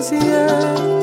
yeah